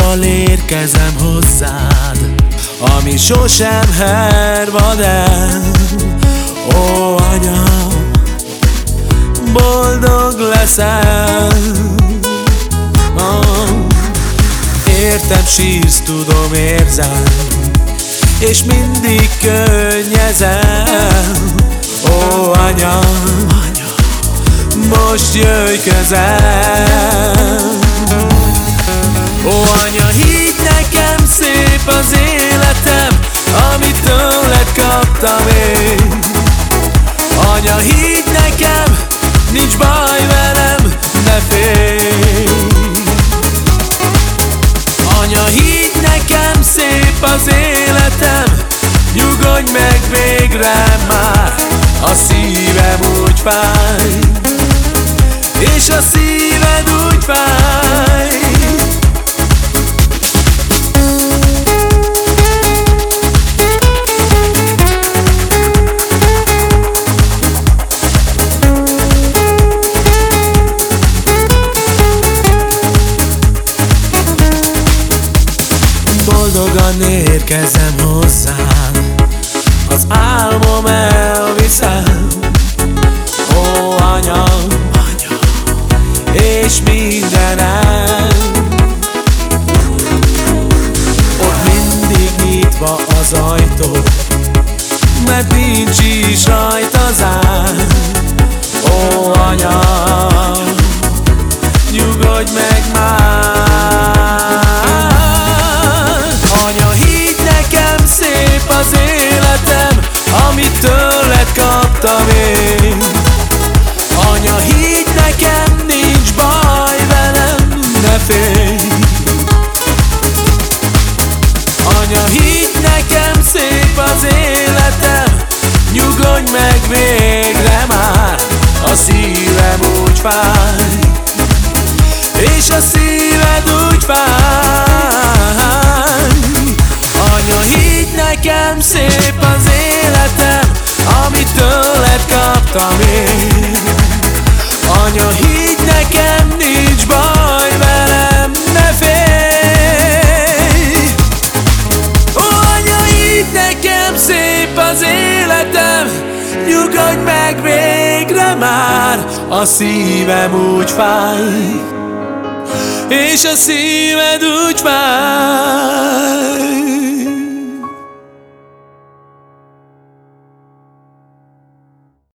virággal érkezem hozzád Ami sosem hervad el. Ó, anya, boldog leszel. Értem, sírsz, tudom, érzem És mindig könnyezem. Ó, anya, most jöjj közel Ó, anya, higgy nekem, szép az életem Amit tőled kaptam én. Anya, higgy nekem, nincs baj velem, ne félj. Anya, higgy nekem, szép az életem Nyugodj meg végre már, a szívem úgy fáj. És a szíved úgy fáj boldogan érkezem hozzám. Az álmom elviszem. Ó, anya, anya És mindenem Ott mindig nyitva az ajtó Mert nincs is rajta zár. Ó, anya Nyugodj meg már az életem Amit tőled kaptam én. Anya, higgy nekem, nincs baj velem, ne félj. Anya, higgy nekem, szép az életem Nyugodj meg végre már A szívem úgy fáj. És a szíved úgy fáj nekem, szép az életem Amit tőled kaptam én. Anya, higgy nekem, nincs baj velem, ne félj. Ó, anya, higgy nekem, szép az életem Nyugodj meg végre már A szívem úgy fáj. És a szíved úgy fáj